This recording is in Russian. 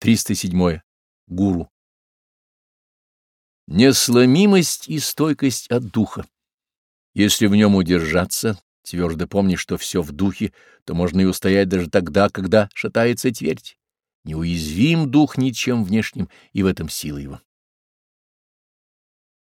307. Гуру. Несломимость и стойкость от духа. Если в нем удержаться, твердо помни, что все в духе, то можно и устоять даже тогда, когда шатается твердь. Неуязвим дух ничем внешним, и в этом сила его.